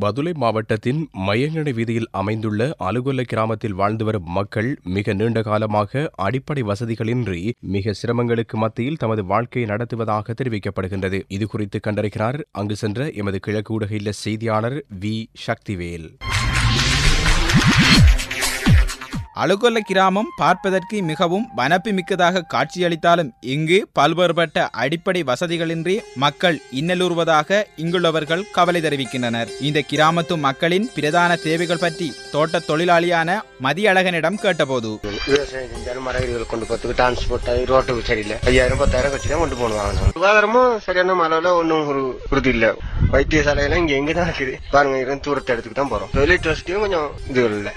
பதுளை மாவட்டத்தின் மையங்கனை வீதியில் அமைந்துள்ள அலுகொல்ல கிராமத்தில் வாழ்ந்து வரும் மக்கள் மிக நீண்ட காலமாக அடிப்படை வசதிகளின்றி மிக சிரமங்களுக்கு மத்தியில் தமது வாழ்க்கையை நடத்துவதாக தெரிவிக்கப்படுகின்றது. இதுகுறித்து கண்டறிகிறார். அங்கு சென்ற எமது கிழக்கு ஊடக இல்ல செய்தியாளர் வி. சக்திவேல். அலுகொல்ல கிராமம் பார்ப்பதற்கு மிகவும் வனப்பு மிக்கதாக காட்சியளித்தாலும் இங்கு பல்வேறுபட்ட அடிப்படை வசதிகளின்றி மக்கள் இன்னலுறுவதாக இங்குள்ளவர்கள் கவலை தெரிவிக்கின்றனர். இந்த கிராமத்து மக்களின் பிரதான தேவைகள் பற்றி தோட்ட தொழிலாளியான மதியழகனிடம் கேட்டபோது விவசாயம் கொண்டு போறதுக்கு டிரான்ஸ்போர்ட் ரோட்டுக்கு சரியில்லை. ஐயாயிரம் பத்தாயிரம் தான் கொண்டு போகணும் சுகாதாரமும் சரியான அளவுல ஒன்றும் ஒரு உறுதி வைத்தியசாலையெல்லாம் இங்க எங்க தான் இருக்குது. பாருங்க இருந்து தூரத்தை இடத்துக்கு தான் போறோம். தொழில் வசதியும் கொஞ்சம் இது இல்லை.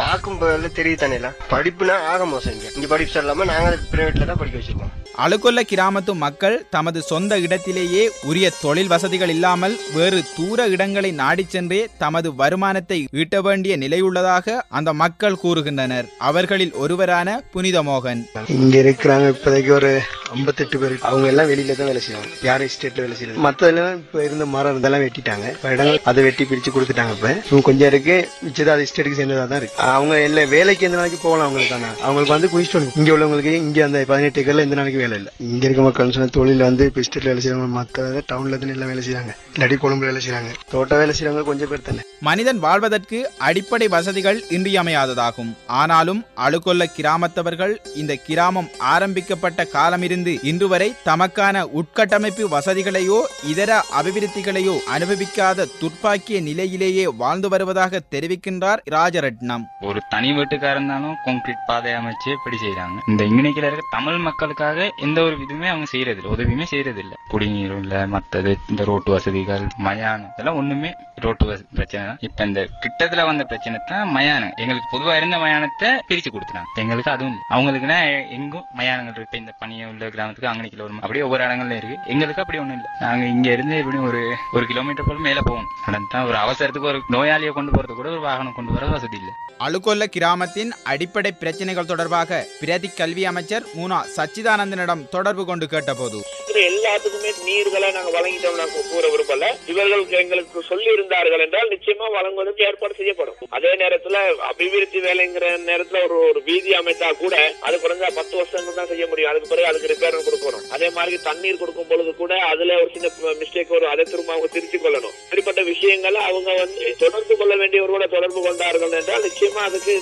பார்க்கும் போதெல்லாம் தெரியுது தானே படிப்புனா ஆக மோசம் இங்க. இங்க படிப்பு சொல்லாம நாங்க பிரைவேட்ல தான் படிக்க வச்சிருக்கோம். அலுகொல்ல கிராமத்து மக்கள் தமது சொந்த இடத்திலேயே உரிய தொழில் வசதிகள் இல்லாமல் வேறு தூர இடங்களை நாடிச் சென்றே தமது வருமானத்தை ஈட்ட வேண்டிய நிலையுள்ளதாக அந்த மக்கள் கூறுகின்றனர். அவர்களில் ஒருவரான புனித மோகன் இங்க இருக்கிறாங்க இப்போதைக்கு ஒரு ஐம்பத்தெட்டு பேர். அவங்க எல்லாம் வெளியில தான் வேலை செய்வாங்க. யாரும் ஸ்டேட்ல வேலை செய்யறது மத்ததெல்லாம் இப்ப இருந்த மரம் இருந்தெல்லாம் வெட்டிட்டாங்க. இடங்கள் அதை வெட்டி பிரிச்சு கொடுத்துட்டாங்க இப்ப. கொஞ்சம் இருக்கு. மிச்சது அது ஸ்டேட்டுக்கு சேர்ந்ததா தான் இருக்கு. அவங்க எல்லாம் வேலைக்கு எந்த நாளைக்கு போகலாம் அவங்களுக்கு தானே? அவங்களுக்கு வந்து குயிஸ்டோன் இங்க உள்ளவங்களுக்கு இங்க அந்த பதினெட்டு ஏக்கர்ல எந்த நாளைக்கு வேலை இல்லை. இங்க இருக்க மக்கள் சொன்ன தொழில் வந்து இப்ப வேலை செய்யறவங்க மத்த டவுன்ல தானே எல்லாம் வேலை செய்யறாங்க இல்லாட்டி கொழும்புல வேலை செய்யறாங்க தோட்ட வேலை செய்யறவங்க கொஞ்சம் பேர் தானே. மனிதன் வாழ்வதற்கு அடிப்படை வசதிகள் இன்றியமையாததாகும். ஆனாலும் அழுகொல்ல கிராமத்தவர்கள் இந்த கிராமம் ஆரம்பிக்கப்பட்ட காலமிருந்து இன்று வரை தமக்கான உட்கட்டமைப்பு வசதிகளையோ இதர அபிவிருத்திகளையோ அனுபவிக்காத துர்ப்பாக்கிய நிலையிலேயே வாழ்ந்து வருவதாக தெரிவிக்கின்றார் ராஜரட்னம் ஒரு தனி வீட்டுக்கார இருந்தாலும் கான்கிரீட் பாதை அமைச்சு இப்படி செய்யறாங்க இந்த இங்கனைக்குல இருக்க தமிழ் மக்களுக்காக எந்த ஒரு இதுவுமே அவங்க செய்யறதில்லை உதவியுமே செய்யறதில்லை குடிநீரும் இல்ல மத்தது இந்த ரோட்டு வசதிகள் மயானம் இதெல்லாம் ஒண்ணுமே ரோட்டு வச- பிரச்சனை தான். இப்ப இந்த கிட்டத்துல வந்த பிரச்சனை தான் மயானம் எங்களுக்கு பொதுவா இருந்த மயானத்தை பிரிச்சு கொடுத்துட்டாங்க. எங்களுக்கு அதுவும் அவங்களுக்குன்னா எங்கும் மயானங்கள் இருக்கு. இந்த பனிய உள்ள கிராமத்துக்கு அங்கனைக்குள்ள வரும்? அப்படியே ஒவ்வொரு இடங்கள்ல இருக்கு. எங்களுக்கு அப்படி ஒண்ணும் இல்லை. நாங்க இங்க இருந்து எப்படியும் ஒரு ஒரு கிலோமீட்டர் போல மேல போகணும். நடந்தா ஒரு அவசரத்துக்கு ஒரு நோயாளியை கொண்டு போறது கூட ஒரு வாகனம் கொண்டு வர வசதி இல்லை. அழுகொல்ல கிராமத்தின் அடிப்படை பிரச்சனைகள் தொடர்பாக பிரதி கல்வி அமைச்சர் மூனா சச்சிதானந்தனிடம் தொடர்பு கொண்டு கேட்டபோது இருக்கிற எல்லாத்துக்குமே நீர்களை நாங்க வழங்கிட்டோம் நாங்க கூற விரும்பல. இவர்கள் எங்களுக்கு சொல்லி இருந்தார்கள் என்றால் நிச்சயமா வழங்குவதற்கு ஏற்பாடு செய்யப்படும். அதே நேரத்துல அபிவிருத்தி வேலைங்கிற நேரத்துல ஒரு ஒரு வீதி அமைத்தா கூட அது குறைஞ்சா பத்து வருஷங்கள் தான் செய்ய முடியும். அதுக்கு பிறகு அதுக்கு ரிப்பேர் கொடுக்கணும். அதே மாதிரி தண்ணீர் கொடுக்கும் பொழுது கூட அதுல ஒரு சின்ன மிஸ்டேக் வரும். அதை திரும்ப அவங்க திருத்திக் கொள்ளணும். இப்படிப்பட்ட விஷயங்களை அவங்க வந்து தொடர்பு கொள்ள வேண்டியவர்களோட தொடர்பு கொண்டார்கள் என்றால் நிச்சயமா அதுக்கு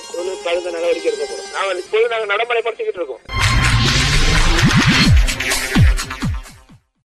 தகுந்த நடவடிக்கை எடுக்கப்படும். நாங்க இப்போது நாங்கள் நடைமுறைப்படுத்திக்கிட்டு இருக்கோம்.